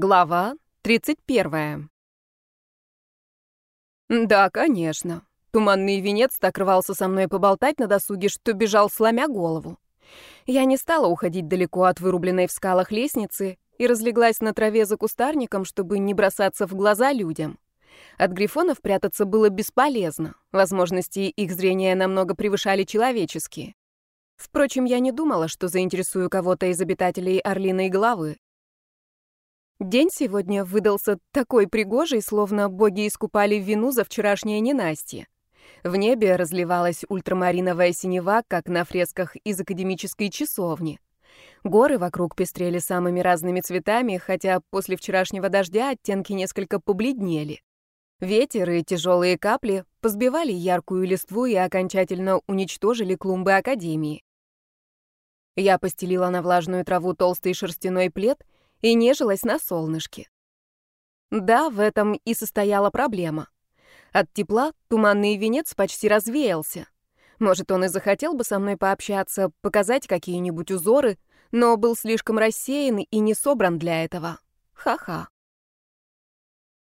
Глава 31. Да, конечно. Туманный венец так рвался со мной поболтать на досуге, что бежал, сломя голову. Я не стала уходить далеко от вырубленной в скалах лестницы и разлеглась на траве за кустарником, чтобы не бросаться в глаза людям. От грифонов прятаться было бесполезно. Возможности их зрения намного превышали человеческие. Впрочем, я не думала, что заинтересую кого-то из обитателей Орлиной головы. День сегодня выдался такой пригожий, словно боги искупали вину за вчерашнее ненастье. В небе разливалась ультрамариновая синева, как на фресках из академической часовни. Горы вокруг пестрели самыми разными цветами, хотя после вчерашнего дождя оттенки несколько побледнели. Ветер и тяжелые капли позбивали яркую листву и окончательно уничтожили клумбы Академии. Я постелила на влажную траву толстый шерстяной плед — и нежилась на солнышке. Да, в этом и состояла проблема. От тепла туманный венец почти развеялся. Может, он и захотел бы со мной пообщаться, показать какие-нибудь узоры, но был слишком рассеян и не собран для этого. Ха-ха.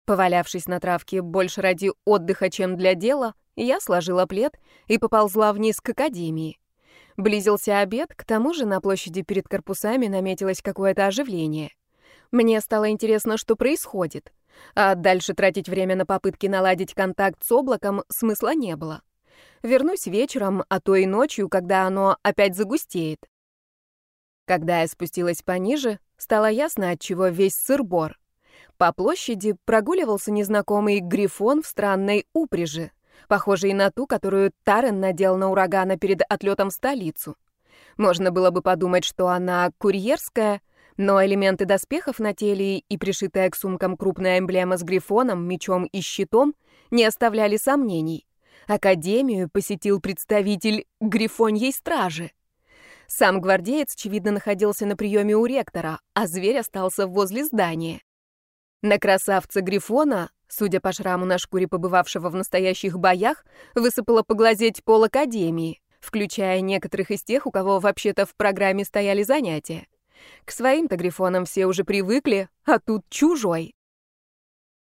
Повалявшись на травке больше ради отдыха, чем для дела, я сложила плед и поползла вниз к академии. Близился обед, к тому же на площади перед корпусами наметилось какое-то оживление. Мне стало интересно, что происходит. А дальше тратить время на попытки наладить контакт с облаком смысла не было. Вернусь вечером, а то и ночью, когда оно опять загустеет. Когда я спустилась пониже, стало ясно, от чего весь сырбор. По площади прогуливался незнакомый грифон в странной упряжи, похожий на ту, которую Тарен надел на урагана перед отлетом в столицу. Можно было бы подумать, что она курьерская — но элементы доспехов на теле и пришитая к сумкам крупная эмблема с грифоном, мечом и щитом не оставляли сомнений. Академию посетил представитель грифоньей стражи. Сам гвардеец, очевидно, находился на приеме у ректора, а зверь остался возле здания. На красавца Грифона, судя по шраму на шкуре побывавшего в настоящих боях, высыпало поглазеть пол Академии, включая некоторых из тех, у кого вообще-то в программе стояли занятия. К своим-то грифонам все уже привыкли, а тут чужой.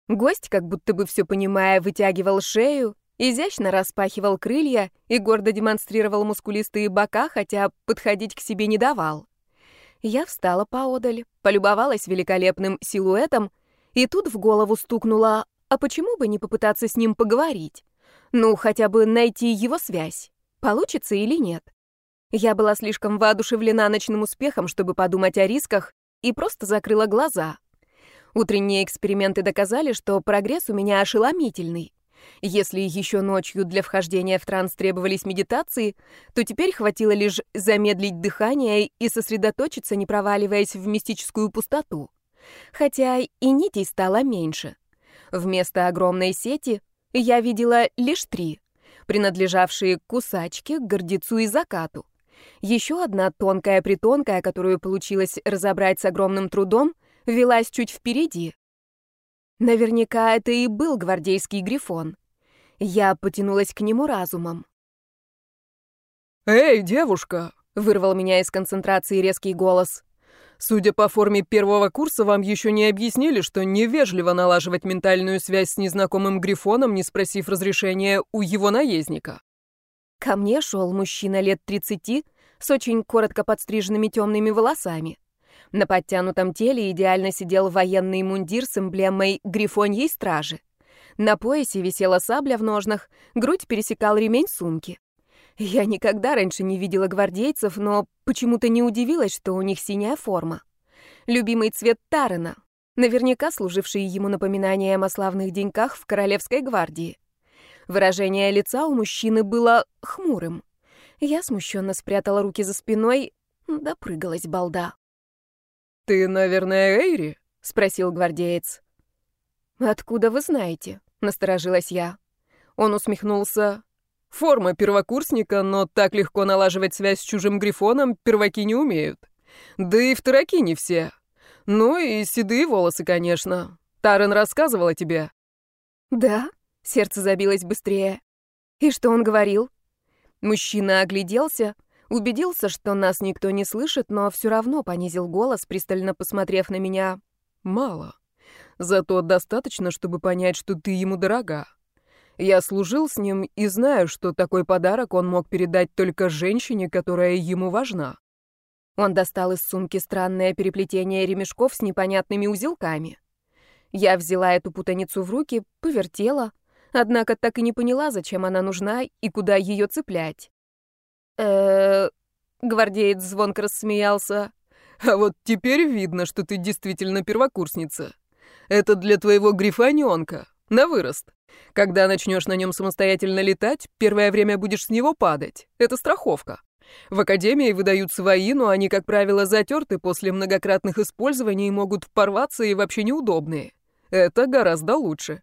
Гость, как будто бы все понимая, вытягивал шею, изящно распахивал крылья и гордо демонстрировал мускулистые бока, хотя подходить к себе не давал. Я встала поодаль, полюбовалась великолепным силуэтом, и тут в голову стукнула, а почему бы не попытаться с ним поговорить? Ну, хотя бы найти его связь. Получится или нет? Я была слишком воодушевлена ночным успехом, чтобы подумать о рисках, и просто закрыла глаза. Утренние эксперименты доказали, что прогресс у меня ошеломительный. Если еще ночью для вхождения в транс требовались медитации, то теперь хватило лишь замедлить дыхание и сосредоточиться, не проваливаясь в мистическую пустоту. Хотя и нитей стало меньше. Вместо огромной сети я видела лишь три, принадлежавшие кусачке, гордецу и закату. Еще одна тонкая-притонкая, которую получилось разобрать с огромным трудом, велась чуть впереди. Наверняка это и был гвардейский грифон. Я потянулась к нему разумом. «Эй, девушка!» — вырвал меня из концентрации резкий голос. «Судя по форме первого курса, вам еще не объяснили, что невежливо налаживать ментальную связь с незнакомым грифоном, не спросив разрешения у его наездника». Ко мне шел мужчина лет тридцати с очень коротко подстриженными темными волосами. На подтянутом теле идеально сидел военный мундир с эмблемой грифоньей стражи. На поясе висела сабля в ножнах, грудь пересекал ремень сумки. Я никогда раньше не видела гвардейцев, но почему-то не удивилась, что у них синяя форма. Любимый цвет Тарена, наверняка служивший ему напоминанием о славных деньках в Королевской гвардии. Выражение лица у мужчины было хмурым. Я смущенно спрятала руки за спиной, допрыгалась балда. «Ты, наверное, Эйри?» — спросил гвардеец. «Откуда вы знаете?» — насторожилась я. Он усмехнулся. «Форма первокурсника, но так легко налаживать связь с чужим грифоном перваки не умеют. Да и второки не все. Ну и седые волосы, конечно. Тарен рассказывал о тебе». «Да?» Сердце забилось быстрее. И что он говорил? Мужчина огляделся, убедился, что нас никто не слышит, но все равно понизил голос, пристально посмотрев на меня. Мало. Зато достаточно, чтобы понять, что ты ему дорога. Я служил с ним и знаю, что такой подарок он мог передать только женщине, которая ему важна. Он достал из сумки странное переплетение ремешков с непонятными узелками. Я взяла эту путаницу в руки, повертела, однако так и не поняла, зачем она нужна и куда ее цеплять. э Гвардеец звонко рассмеялся. «А вот теперь видно, что ты действительно первокурсница. Это для твоего грифонёнка, на вырост. Когда начнешь на нем самостоятельно летать, первое время будешь с него падать. Это страховка. В академии выдают свои, но они, как правило, затерты после многократных использований и могут порваться и вообще неудобные. Это гораздо лучше.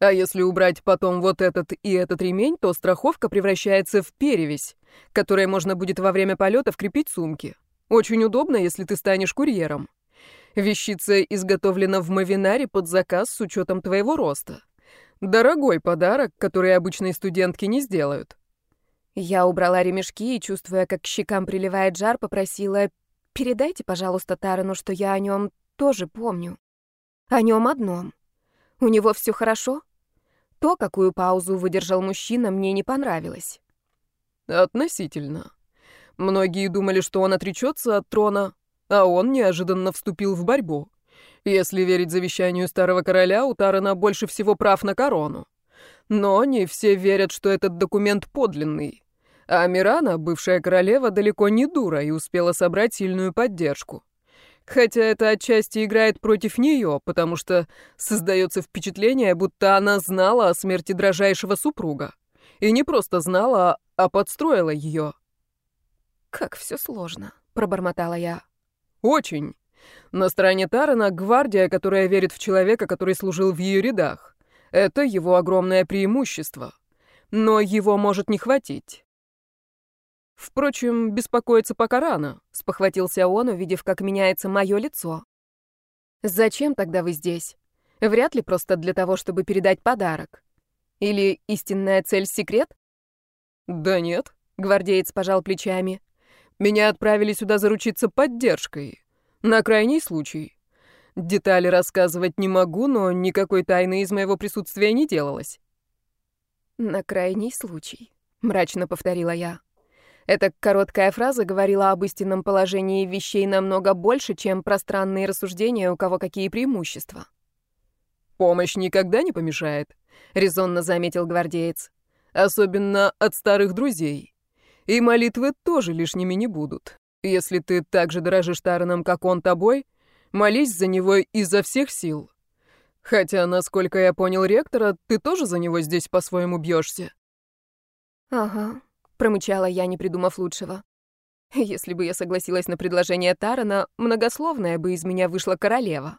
А если убрать потом вот этот и этот ремень, то страховка превращается в перевесь, которой можно будет во время полета вкрепить сумки. Очень удобно, если ты станешь курьером. Вещица изготовлена в Мавинаре под заказ с учетом твоего роста. Дорогой подарок, который обычные студентки не сделают. Я убрала ремешки и, чувствуя, как к щекам приливает жар, попросила «Передайте, пожалуйста, Тарану, что я о нем тоже помню. О нем одном. У него все хорошо?» То, какую паузу выдержал мужчина, мне не понравилось. «Относительно. Многие думали, что он отречется от трона, а он неожиданно вступил в борьбу. Если верить завещанию старого короля, у Тарана больше всего прав на корону. Но не все верят, что этот документ подлинный. А Мирана, бывшая королева, далеко не дура и успела собрать сильную поддержку. Хотя это отчасти играет против нее, потому что создается впечатление, будто она знала о смерти дрожайшего супруга. И не просто знала, а подстроила ее. «Как все сложно», — пробормотала я. «Очень. На стороне Тарана гвардия, которая верит в человека, который служил в ее рядах. Это его огромное преимущество. Но его может не хватить. Впрочем, беспокоиться пока рано, спохватился он, увидев, как меняется мое лицо. Зачем тогда вы здесь? Вряд ли просто для того, чтобы передать подарок. Или истинная цель секрет? Да нет, гвардеец пожал плечами. Меня отправили сюда заручиться поддержкой. На крайний случай. Детали рассказывать не могу, но никакой тайны из моего присутствия не делалось. На крайний случай, мрачно повторила я. Эта короткая фраза говорила об истинном положении вещей намного больше, чем пространные рассуждения, у кого какие преимущества. «Помощь никогда не помешает», — резонно заметил гвардеец. «Особенно от старых друзей. И молитвы тоже лишними не будут. Если ты так же дорожишь Тараном, как он тобой, молись за него изо всех сил. Хотя, насколько я понял ректора, ты тоже за него здесь по-своему бьешься. Ага, промычала я, не придумав лучшего. Если бы я согласилась на предложение Тарана, многословная бы из меня вышла королева.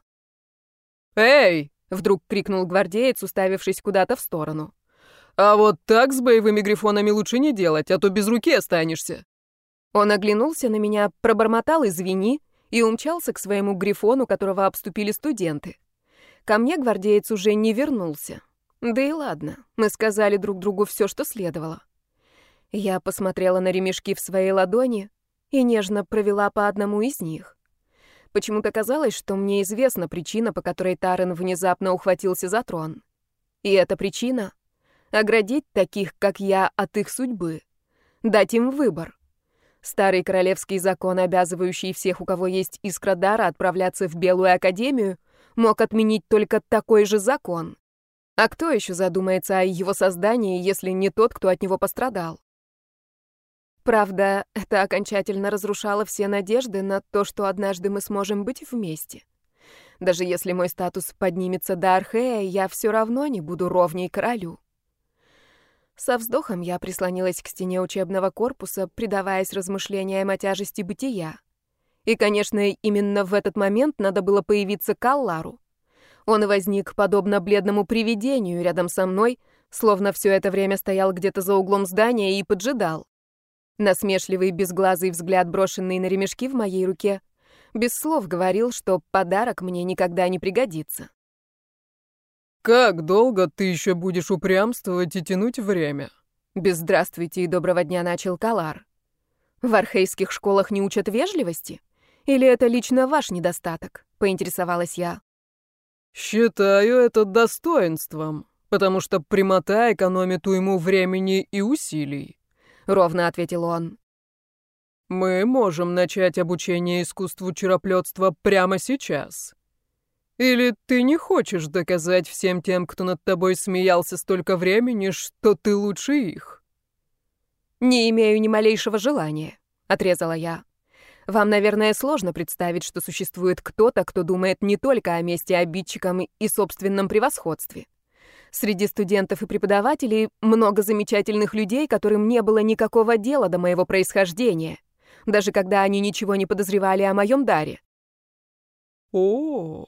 «Эй!» — вдруг крикнул гвардеец, уставившись куда-то в сторону. «А вот так с боевыми грифонами лучше не делать, а то без руки останешься». Он оглянулся на меня, пробормотал «извини» и умчался к своему грифону, которого обступили студенты. Ко мне гвардеец уже не вернулся. Да и ладно, мы сказали друг другу все, что следовало. Я посмотрела на ремешки в своей ладони и нежно провела по одному из них. Почему-то казалось, что мне известна причина, по которой Тарен внезапно ухватился за трон. И эта причина — оградить таких, как я, от их судьбы, дать им выбор. Старый королевский закон, обязывающий всех, у кого есть искра дара, отправляться в Белую Академию, мог отменить только такой же закон. А кто еще задумается о его создании, если не тот, кто от него пострадал? Правда, это окончательно разрушало все надежды на то, что однажды мы сможем быть вместе. Даже если мой статус поднимется до Архея, я все равно не буду ровней королю. Со вздохом я прислонилась к стене учебного корпуса, предаваясь размышлениям о тяжести бытия. И, конечно, именно в этот момент надо было появиться Каллару. Он возник подобно бледному привидению рядом со мной, словно все это время стоял где-то за углом здания и поджидал. Насмешливый безглазый взгляд, брошенный на ремешки в моей руке, без слов говорил, что подарок мне никогда не пригодится. «Как долго ты еще будешь упрямствовать и тянуть время?» Без «здравствуйте» и «доброго дня» начал Калар. В архейских школах не учат вежливости? Или это лично ваш недостаток?» — поинтересовалась я. «Считаю это достоинством, потому что прямота экономит уйму времени и усилий», — ровно ответил он. «Мы можем начать обучение искусству чероплетства прямо сейчас. Или ты не хочешь доказать всем тем, кто над тобой смеялся столько времени, что ты лучше их?» «Не имею ни малейшего желания», — отрезала я. «Вам, наверное, сложно представить, что существует кто-то, кто думает не только о месте обидчикам и собственном превосходстве. Среди студентов и преподавателей много замечательных людей, которым не было никакого дела до моего происхождения, даже когда они ничего не подозревали о моем даре». «О,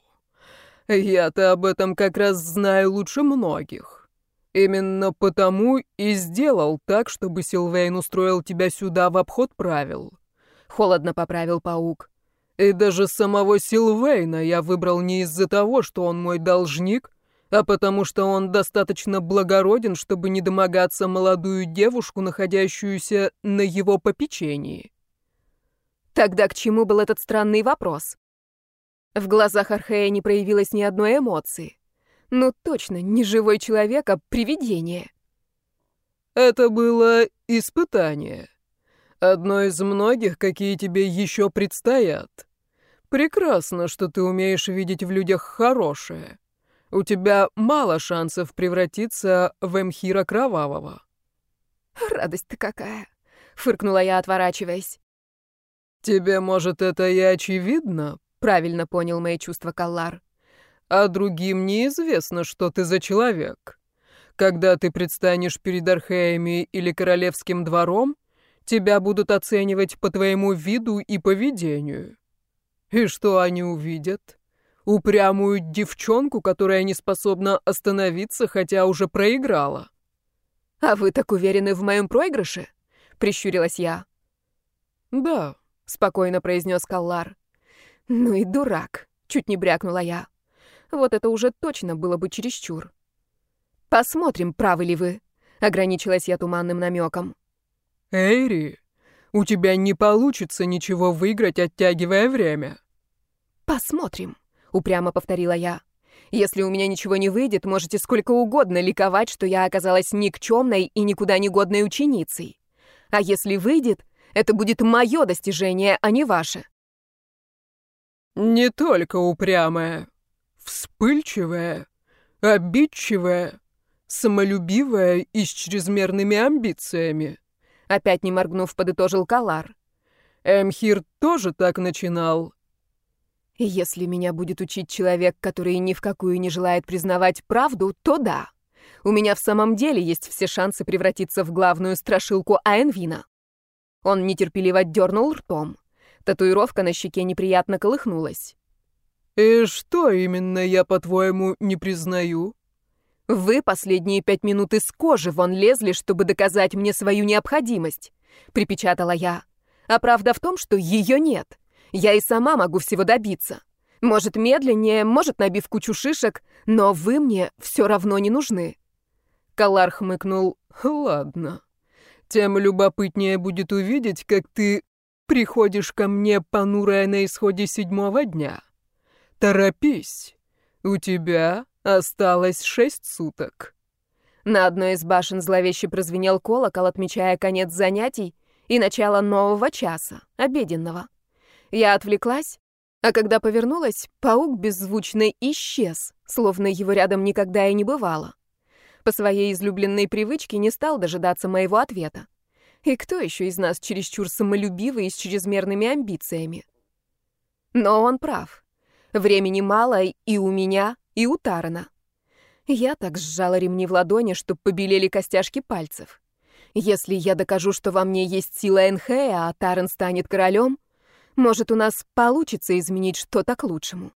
я-то об этом как раз знаю лучше многих». Именно потому и сделал так, чтобы Силвейн устроил тебя сюда в обход правил. Холодно поправил паук. И даже самого Силвейна я выбрал не из-за того, что он мой должник, а потому что он достаточно благороден, чтобы не домогаться молодую девушку, находящуюся на его попечении. Тогда к чему был этот странный вопрос? В глазах Архея не проявилось ни одной эмоции. Ну точно, не живой человек, а привидение. Это было испытание. Одно из многих, какие тебе еще предстоят. Прекрасно, что ты умеешь видеть в людях хорошее. У тебя мало шансов превратиться в Эмхира Кровавого. Радость-то какая! Фыркнула я, отворачиваясь. Тебе, может, это и очевидно? Правильно понял мои чувства Каллар а другим неизвестно, что ты за человек. Когда ты предстанешь перед Археями или Королевским двором, тебя будут оценивать по твоему виду и поведению. И что они увидят? Упрямую девчонку, которая не способна остановиться, хотя уже проиграла. «А вы так уверены в моем проигрыше?» — прищурилась я. «Да», — спокойно произнес Каллар. «Ну и дурак», — чуть не брякнула я. Вот это уже точно было бы чересчур. «Посмотрим, правы ли вы», — ограничилась я туманным намеком. «Эйри, у тебя не получится ничего выиграть, оттягивая время». «Посмотрим», — упрямо повторила я. «Если у меня ничего не выйдет, можете сколько угодно ликовать, что я оказалась никчемной и никуда не годной ученицей. А если выйдет, это будет мое достижение, а не ваше». «Не только упрямая», Вспыльчивая, обидчивая, самолюбивая и с чрезмерными амбициями. Опять не моргнув, подытожил Калар. Эмхир тоже так начинал. Если меня будет учить человек, который ни в какую не желает признавать правду, то да. У меня в самом деле есть все шансы превратиться в главную страшилку Аэнвина. Он нетерпеливо дернул ртом. Татуировка на щеке неприятно колыхнулась. «И что именно я, по-твоему, не признаю?» «Вы последние пять минут из кожи вон лезли, чтобы доказать мне свою необходимость», — припечатала я. «А правда в том, что ее нет. Я и сама могу всего добиться. Может, медленнее, может, набив кучу шишек, но вы мне все равно не нужны». Калар хмыкнул. «Ладно. Тем любопытнее будет увидеть, как ты приходишь ко мне, понурая на исходе седьмого дня». «Торопись! У тебя осталось шесть суток». На одной из башен зловеще прозвенел колокол, отмечая конец занятий и начало нового часа, обеденного. Я отвлеклась, а когда повернулась, паук беззвучно исчез, словно его рядом никогда и не бывало. По своей излюбленной привычке не стал дожидаться моего ответа. И кто еще из нас чересчур самолюбивый и с чрезмерными амбициями? Но он прав. Времени мало и у меня, и у Тарана. Я так сжала ремни в ладони, что побелели костяшки пальцев. Если я докажу, что во мне есть сила Энхея, а Таран станет королем, может, у нас получится изменить что-то к лучшему.